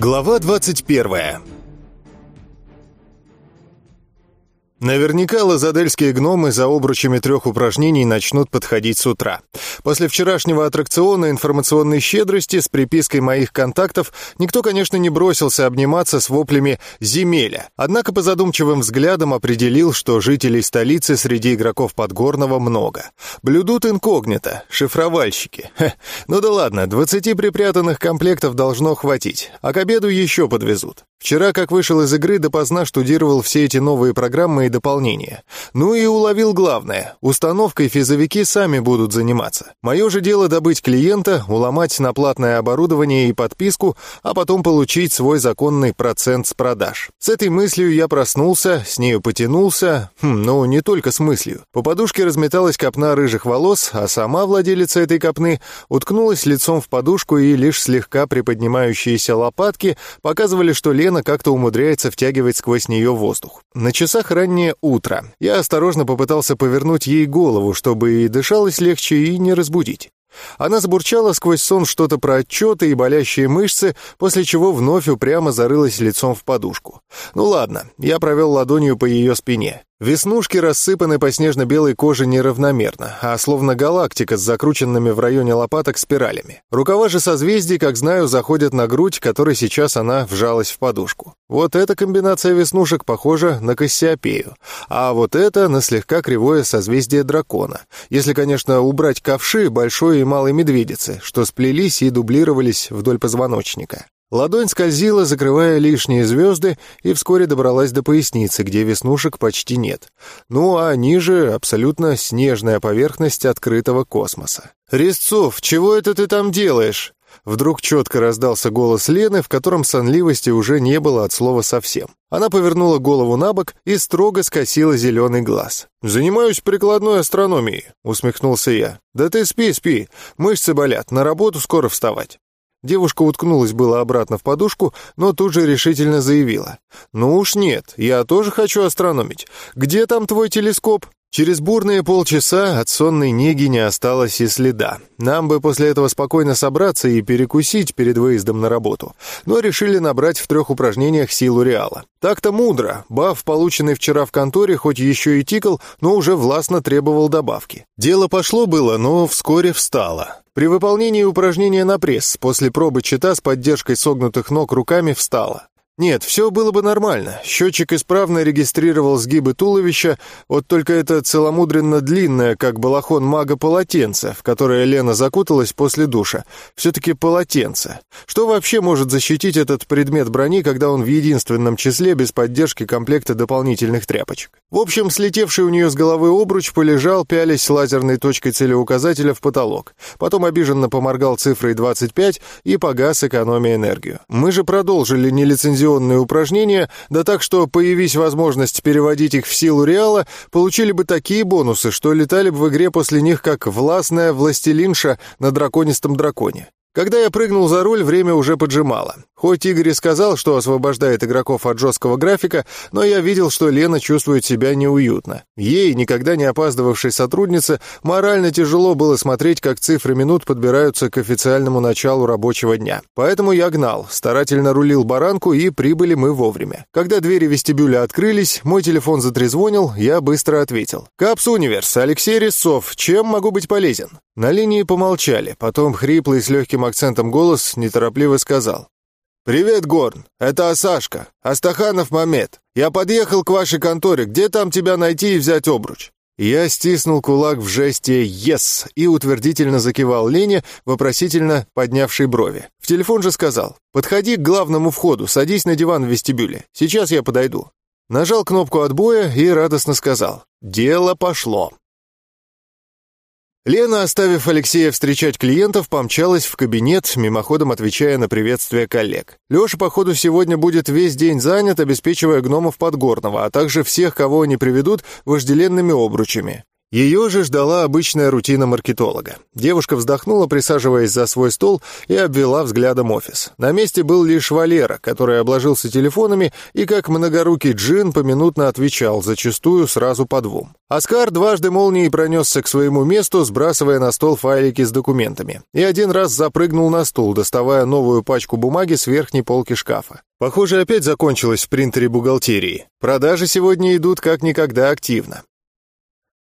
Глава 21 Наверняка лазадельские гномы за обручами трех упражнений начнут подходить с утра. После вчерашнего аттракциона информационной щедрости с припиской моих контактов никто, конечно, не бросился обниматься с воплями «земеля». Однако по задумчивым взглядам определил, что жителей столицы среди игроков Подгорного много. Блюдут инкогнито, шифровальщики. Хе, ну да ладно, двадцати припрятанных комплектов должно хватить, а к обеду еще подвезут. Вчера, как вышел из игры, допоздна штудировал все эти новые программы и дополнения. Ну и уловил главное. Установкой физовики сами будут заниматься. Мое же дело добыть клиента, уломать на платное оборудование и подписку, а потом получить свой законный процент с продаж. С этой мыслью я проснулся, с нею потянулся. Хм, ну, не только с мыслью. По подушке разметалась копна рыжих волос, а сама владелица этой копны уткнулась лицом в подушку и лишь слегка приподнимающиеся лопатки показывали, что Лена как-то умудряется втягивать сквозь нее воздух. На часах раннее утро. Я осторожно попытался повернуть ей голову, чтобы и дышалось легче, и не разбудить. Она забурчала сквозь сон что-то про отчеты и болящие мышцы, после чего вновь упрямо зарылась лицом в подушку. Ну ладно, я провел ладонью по ее спине. Веснушки рассыпаны по снежно-белой коже неравномерно, а словно галактика с закрученными в районе лопаток спиралями. Рукава же созвездий, как знаю, заходят на грудь, которой сейчас она вжалась в подушку. Вот эта комбинация веснушек похожа на Кассиопею, а вот это на слегка кривое созвездие дракона. Если, конечно, убрать ковши большой и малой медведицы, что сплелись и дублировались вдоль позвоночника. Ладонь скользила, закрывая лишние звезды, и вскоре добралась до поясницы, где веснушек почти нет. Ну а ниже абсолютно снежная поверхность открытого космоса. «Резцов, чего это ты там делаешь?» Вдруг четко раздался голос Лены, в котором сонливости уже не было от слова совсем. Она повернула голову на бок и строго скосила зеленый глаз. «Занимаюсь прикладной астрономией», — усмехнулся я. «Да ты спи, спи. Мышцы болят, на работу скоро вставать». Девушка уткнулась было обратно в подушку, но тут же решительно заявила. «Ну уж нет, я тоже хочу астрономить. Где там твой телескоп?» Через бурные полчаса от сонной неги не осталось и следа. Нам бы после этого спокойно собраться и перекусить перед выездом на работу, но решили набрать в трех упражнениях силу Реала. Так-то мудро. Баф, полученный вчера в конторе, хоть еще и тикал, но уже властно требовал добавки. Дело пошло было, но вскоре встало. При выполнении упражнения на пресс после пробы чита с поддержкой согнутых ног руками встала. Нет, все было бы нормально. Счетчик исправно регистрировал сгибы туловища, вот только это целомудренно длинное, как балахон мага полотенце, в которое Лена закуталась после душа. Все-таки полотенце. Что вообще может защитить этот предмет брони, когда он в единственном числе без поддержки комплекта дополнительных тряпочек? В общем, слетевший у нее с головы обруч полежал, пялясь лазерной точкой целеуказателя в потолок. Потом обиженно поморгал цифрой 25 и погас, экономия энергию. Мы же продолжили нелицензионную дискуссионные упражнения, да так что, появись возможность переводить их в силу реала, получили бы такие бонусы, что летали бы в игре после них как властная властелинша на драконистом драконе. Когда я прыгнул за руль, время уже поджимало. Хоть Игорь и сказал, что освобождает игроков от жесткого графика, но я видел, что Лена чувствует себя неуютно. Ей, никогда не опаздывавшей сотруднице, морально тяжело было смотреть, как цифры минут подбираются к официальному началу рабочего дня. Поэтому я гнал, старательно рулил баранку, и прибыли мы вовремя. Когда двери вестибюля открылись, мой телефон затрезвонил, я быстро ответил. «Капс Универс, Алексей Резцов, чем могу быть полезен?» На линии помолчали, потом хриплый с легким акцентом голос неторопливо сказал. «Привет, Горн. Это Асашка. Астаханов Мамед. Я подъехал к вашей конторе. Где там тебя найти и взять обруч?» Я стиснул кулак в жесте «Yes» и утвердительно закивал Лене, вопросительно поднявшей брови. В телефон же сказал «Подходи к главному входу, садись на диван в вестибюле. Сейчас я подойду». Нажал кнопку отбоя и радостно сказал «Дело пошло». Лена, оставив Алексея встречать клиентов, помчалась в кабинет, мимоходом отвечая на приветствие коллег. Леша, походу, сегодня будет весь день занят, обеспечивая гномов Подгорного, а также всех, кого они приведут, вожделенными обручами. Ее же ждала обычная рутина маркетолога. Девушка вздохнула, присаживаясь за свой стол, и обвела взглядом офис. На месте был лишь Валера, который обложился телефонами и, как многорукий джин, поминутно отвечал, зачастую сразу по двум. Оскар дважды молнией пронесся к своему месту, сбрасывая на стол файлики с документами. И один раз запрыгнул на стул, доставая новую пачку бумаги с верхней полки шкафа. Похоже, опять закончилось в принтере бухгалтерии. Продажи сегодня идут как никогда активно.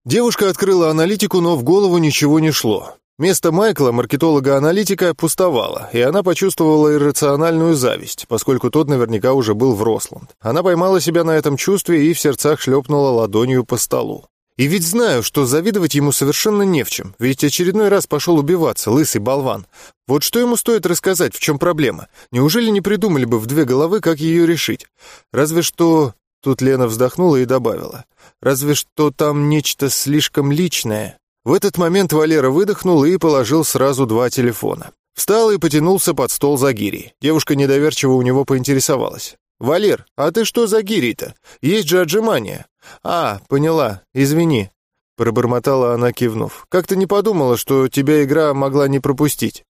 Девушка открыла аналитику, но в голову ничего не шло. Место Майкла, маркетолога-аналитика, пустовало, и она почувствовала иррациональную зависть, поскольку тот наверняка уже был в Росланд. Она поймала себя на этом чувстве и в сердцах шлепнула ладонью по столу. И ведь знаю, что завидовать ему совершенно не в чем, ведь очередной раз пошел убиваться, лысый болван. Вот что ему стоит рассказать, в чем проблема? Неужели не придумали бы в две головы, как ее решить? Разве что... Тут Лена вздохнула и добавила. Разве что там нечто слишком личное. В этот момент Валера выдохнул и положил сразу два телефона. Встал и потянулся под стол за гирей. Девушка недоверчиво у него поинтересовалась. «Валер, а ты что за гирей-то? Есть же отжимания». «А, поняла, извини», — пробормотала она, кивнув. «Как-то не подумала, что тебя игра могла не пропустить».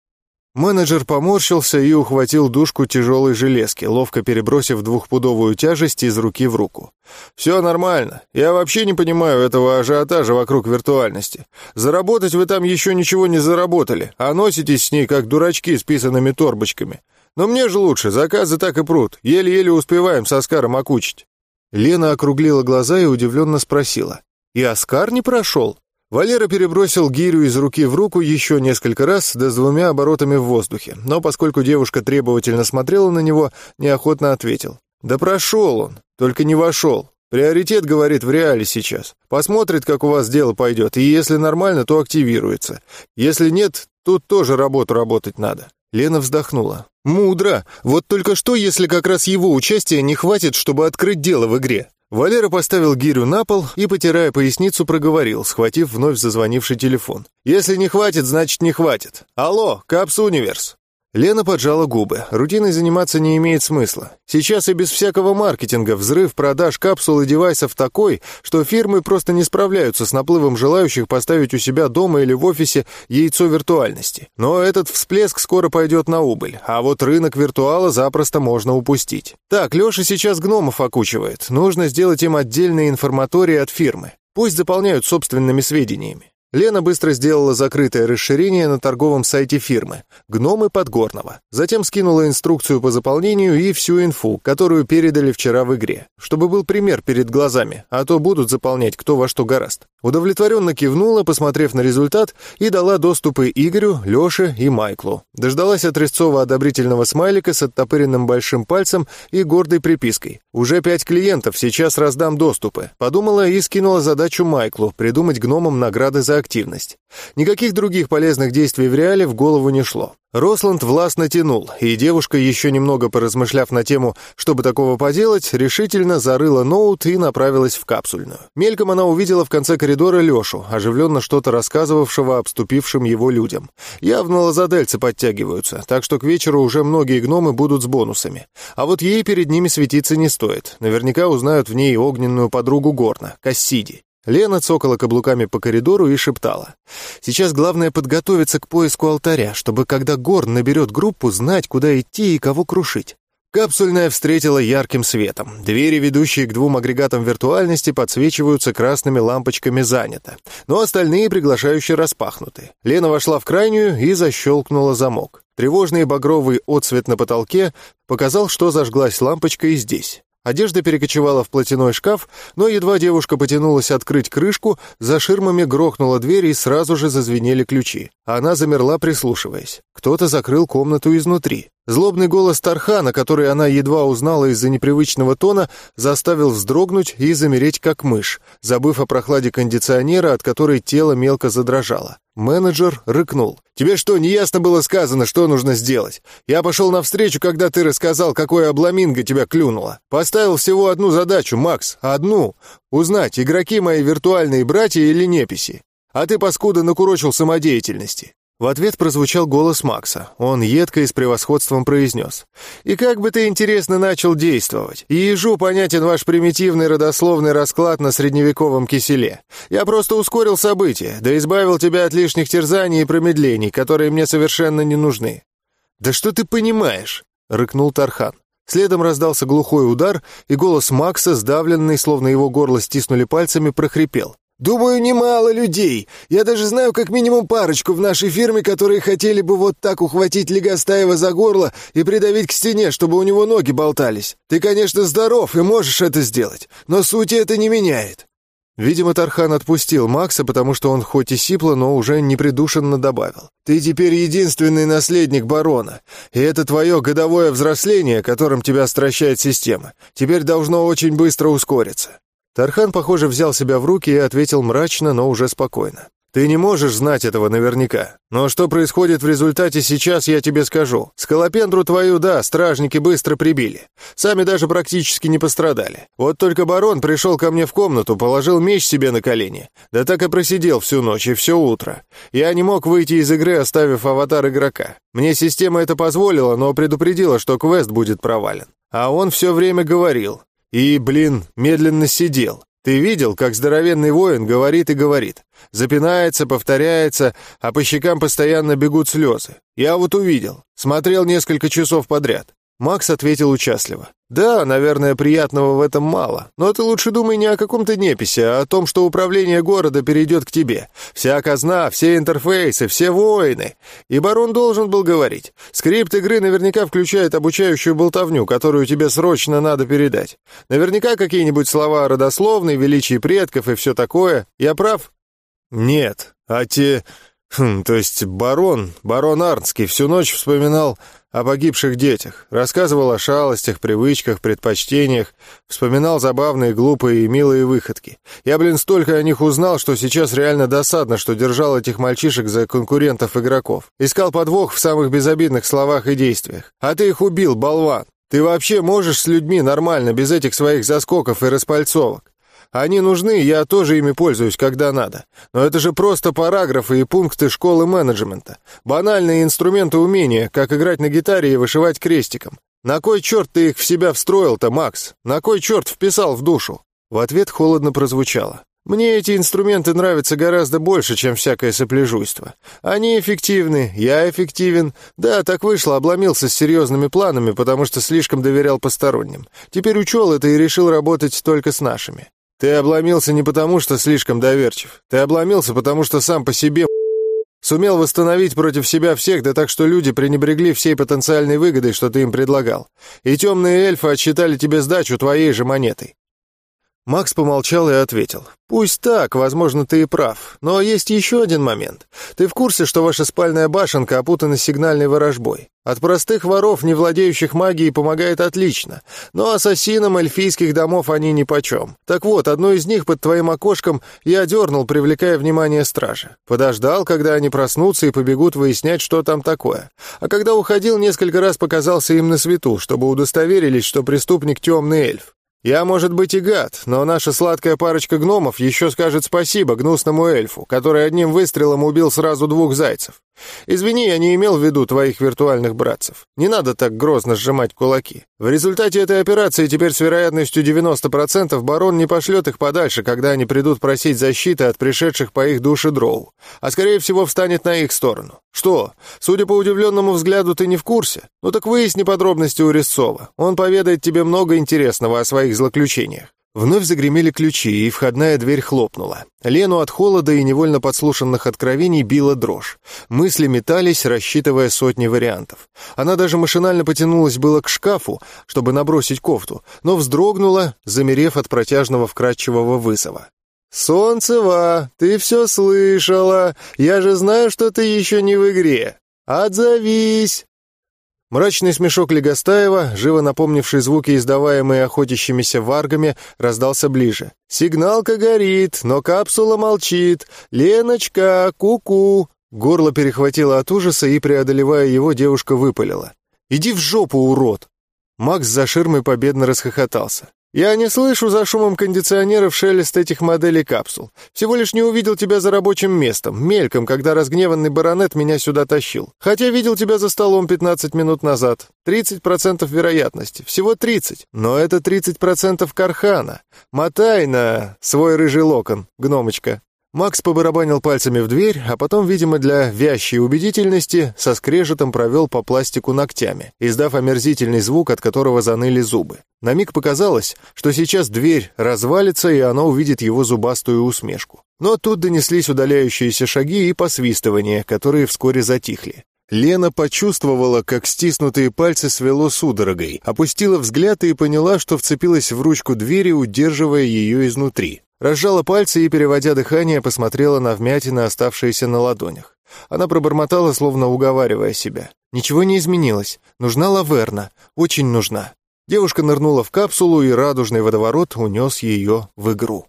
Менеджер поморщился и ухватил дужку тяжелой железки, ловко перебросив двухпудовую тяжесть из руки в руку. «Все нормально. Я вообще не понимаю этого ажиотажа вокруг виртуальности. Заработать вы там еще ничего не заработали, а носитесь с ней, как дурачки с писанными торбочками. Но мне же лучше, заказы так и прут. Еле-еле успеваем с Оскаром окучить». Лена округлила глаза и удивленно спросила. «И Оскар не прошел?» Валера перебросил гирю из руки в руку еще несколько раз, да с двумя оборотами в воздухе, но поскольку девушка требовательно смотрела на него, неохотно ответил. «Да прошел он, только не вошел. Приоритет, говорит, в реале сейчас. Посмотрит, как у вас дело пойдет, и если нормально, то активируется. Если нет, тут тоже работу работать надо». Лена вздохнула. «Мудро. Вот только что, если как раз его участия не хватит, чтобы открыть дело в игре? Валера поставил гирю на пол и, потирая поясницу, проговорил, схватив вновь зазвонивший телефон. «Если не хватит, значит не хватит. Алло, Капс Универс!» Лена поджала губы. Рутиной заниматься не имеет смысла. Сейчас и без всякого маркетинга взрыв продаж капсул и девайсов такой, что фирмы просто не справляются с наплывом желающих поставить у себя дома или в офисе яйцо виртуальности. Но этот всплеск скоро пойдет на убыль, а вот рынок виртуала запросто можно упустить. Так, Леша сейчас гномов окучивает. Нужно сделать им отдельные информатории от фирмы. Пусть заполняют собственными сведениями. Лена быстро сделала закрытое расширение на торговом сайте фирмы «Гномы Подгорного». Затем скинула инструкцию по заполнению и всю инфу, которую передали вчера в игре, чтобы был пример перед глазами, а то будут заполнять кто во что гораст. Удовлетворенно кивнула, посмотрев на результат, и дала доступы Игорю, Леше и Майклу. Дождалась от Резцова одобрительного смайлика с оттопыренным большим пальцем и гордой припиской. «Уже пять клиентов, сейчас раздам доступы». Подумала и скинула задачу Майклу придумать гномам награды за активность. Никаких других полезных действий в реале в голову не шло. Росланд властно тянул, и девушка, еще немного поразмышляв на тему, чтобы такого поделать, решительно зарыла ноут и направилась в капсульную. Мельком она увидела в конце коридора Лешу, оживленно что-то рассказывавшего обступившим его людям. Явно лазадельцы подтягиваются, так что к вечеру уже многие гномы будут с бонусами. А вот ей перед ними светиться не стоит. Наверняка узнают в ней огненную подругу Горна, Кассиди. Лена цокала каблуками по коридору и шептала. «Сейчас главное подготовиться к поиску алтаря, чтобы, когда Горн наберет группу, знать, куда идти и кого крушить». Капсульная встретила ярким светом. Двери, ведущие к двум агрегатам виртуальности, подсвечиваются красными лампочками «Занято», но остальные приглашающие распахнуты. Лена вошла в крайнюю и защелкнула замок. Тревожный багровый отсвет на потолке показал, что зажглась лампочка и здесь. Одежда перекочевала в платяной шкаф, но едва девушка потянулась открыть крышку, за ширмами грохнула дверь и сразу же зазвенели ключи. Она замерла, прислушиваясь. Кто-то закрыл комнату изнутри. Злобный голос Тархана, который она едва узнала из-за непривычного тона, заставил вздрогнуть и замереть как мышь, забыв о прохладе кондиционера, от которой тело мелко задрожало. Менеджер рыкнул. «Тебе что, не ясно было сказано, что нужно сделать? Я пошел навстречу, когда ты рассказал, какое обламинго тебя клюнуло. Поставил всего одну задачу, Макс, одну. Узнать, игроки мои виртуальные братья или неписи. А ты, паскуда, накурочил самодеятельности. В ответ прозвучал голос Макса. Он едко и с превосходством произнес. «И как бы ты, интересно, начал действовать? Ежу понятен ваш примитивный родословный расклад на средневековом киселе. Я просто ускорил события, да избавил тебя от лишних терзаний и промедлений, которые мне совершенно не нужны». «Да что ты понимаешь?» — рыкнул Тархан. Следом раздался глухой удар, и голос Макса, сдавленный, словно его горло стиснули пальцами, прохрипел. Думаю, немало людей. Я даже знаю как минимум парочку в нашей фирме, которые хотели бы вот так ухватить Легостаева за горло и придавить к стене, чтобы у него ноги болтались. Ты, конечно, здоров и можешь это сделать, но сути это не меняет». Видимо, Тархан отпустил Макса, потому что он хоть и сипло, но уже непридушенно добавил. «Ты теперь единственный наследник барона, и это твое годовое взросление, которым тебя стращает система, теперь должно очень быстро ускориться. Тархан, похоже, взял себя в руки и ответил мрачно, но уже спокойно. «Ты не можешь знать этого наверняка. Но что происходит в результате сейчас, я тебе скажу. Скалопендру твою, да, стражники быстро прибили. Сами даже практически не пострадали. Вот только барон пришел ко мне в комнату, положил меч себе на колени. Да так и просидел всю ночь и все утро. Я не мог выйти из игры, оставив аватар игрока. Мне система это позволила, но предупредила, что квест будет провален. А он все время говорил, и, блин, медленно сидел. Ты видел, как здоровенный воин говорит и говорит. Запинается, повторяется, а по щекам постоянно бегут слезы. Я вот увидел. Смотрел несколько часов подряд. Макс ответил участливо. «Да, наверное, приятного в этом мало, но ты лучше думай не о каком-то неписе, а о том, что управление города перейдет к тебе. Вся казна, все интерфейсы, все воины. И барон должен был говорить. Скрипт игры наверняка включает обучающую болтовню, которую тебе срочно надо передать. Наверняка какие-нибудь слова родословные, величие предков и все такое. Я прав?» «Нет, а те...» Хм, то есть барон, барон Арнский всю ночь вспоминал о погибших детях, рассказывал о шалостях, привычках, предпочтениях, вспоминал забавные, глупые и милые выходки. Я, блин, столько о них узнал, что сейчас реально досадно, что держал этих мальчишек за конкурентов-игроков. Искал подвох в самых безобидных словах и действиях. А ты их убил, болван. Ты вообще можешь с людьми нормально, без этих своих заскоков и распальцовок? Они нужны, я тоже ими пользуюсь, когда надо. Но это же просто параграфы и пункты школы менеджмента. Банальные инструменты умения, как играть на гитаре и вышивать крестиком. На кой черт ты их в себя встроил-то, Макс? На кой черт вписал в душу?» В ответ холодно прозвучало. «Мне эти инструменты нравятся гораздо больше, чем всякое сопляжуйство. Они эффективны, я эффективен. Да, так вышло, обломился с серьезными планами, потому что слишком доверял посторонним. Теперь учел это и решил работать только с нашими. Ты обломился не потому, что слишком доверчив. Ты обломился, потому что сам по себе сумел восстановить против себя всех, да так что люди пренебрегли всей потенциальной выгодой, что ты им предлагал. И темные эльфы отсчитали тебе сдачу твоей же монетой. Макс помолчал и ответил. «Пусть так, возможно, ты и прав. Но есть еще один момент. Ты в курсе, что ваша спальная башенка опутана сигнальной ворожбой? От простых воров, не владеющих магией, помогает отлично. Но ассасинам эльфийских домов они нипочем. Так вот, одну из них под твоим окошком я дернул, привлекая внимание стражи. Подождал, когда они проснутся и побегут выяснять, что там такое. А когда уходил, несколько раз показался им на свету, чтобы удостоверились, что преступник темный эльф. Я, может быть, и гад, но наша сладкая парочка гномов еще скажет спасибо гнусному эльфу, который одним выстрелом убил сразу двух зайцев. Извини, я не имел в виду твоих виртуальных братцев. Не надо так грозно сжимать кулаки. В результате этой операции теперь с вероятностью 90% барон не пошлет их подальше, когда они придут просить защиты от пришедших по их душе дроу, а скорее всего встанет на их сторону. Что, судя по удивленному взгляду, ты не в курсе? Ну так выясни подробности у Резцова. Он поведает тебе много интересного о своих злоключениях. Вновь загремели ключи, и входная дверь хлопнула. Лену от холода и невольно подслушанных откровений била дрожь. Мысли метались, рассчитывая сотни вариантов. Она даже машинально потянулась было к шкафу, чтобы набросить кофту, но вздрогнула, замерев от протяжного вкрадчивого вызова. «Солнцева, ты все слышала! Я же знаю, что ты еще не в игре! Отзовись!» Мрачный смешок Легостаева, живо напомнивший звуки, издаваемые охотящимися варгами, раздался ближе. «Сигналка горит, но капсула молчит. Леночка, ку-ку!» Горло перехватило от ужаса, и, преодолевая его, девушка выпалила. «Иди в жопу, урод!» Макс за ширмой победно расхохотался. Я не слышу за шумом кондиционеров шелест этих моделей капсул. Всего лишь не увидел тебя за рабочим местом, мельком, когда разгневанный баронет меня сюда тащил. Хотя видел тебя за столом 15 минут назад. 30% вероятности. Всего 30. Но это 30% Кархана. Мотай на свой рыжий локон, гномочка. Макс побарабанил пальцами в дверь, а потом, видимо, для вящей убедительности, со скрежетом провел по пластику ногтями, издав омерзительный звук, от которого заныли зубы. На миг показалось, что сейчас дверь развалится, и она увидит его зубастую усмешку. Но тут донеслись удаляющиеся шаги и посвистывания, которые вскоре затихли. Лена почувствовала, как стиснутые пальцы свело судорогой, опустила взгляд и поняла, что вцепилась в ручку двери, удерживая ее изнутри. Разжала пальцы и, переводя дыхание, посмотрела на вмятины, оставшиеся на ладонях. Она пробормотала, словно уговаривая себя. Ничего не изменилось. Нужна лаверна. Очень нужна. Девушка нырнула в капсулу, и радужный водоворот унес ее в игру.